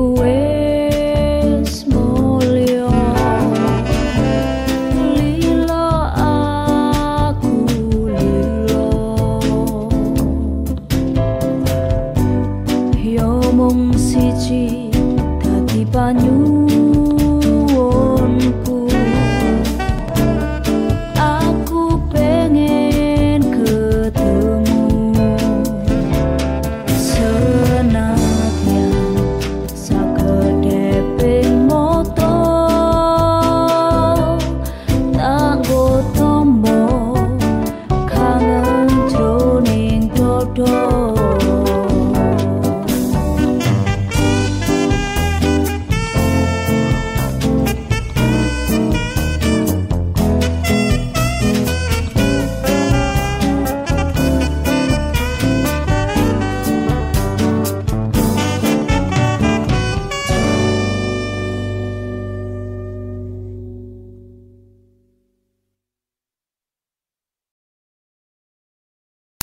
away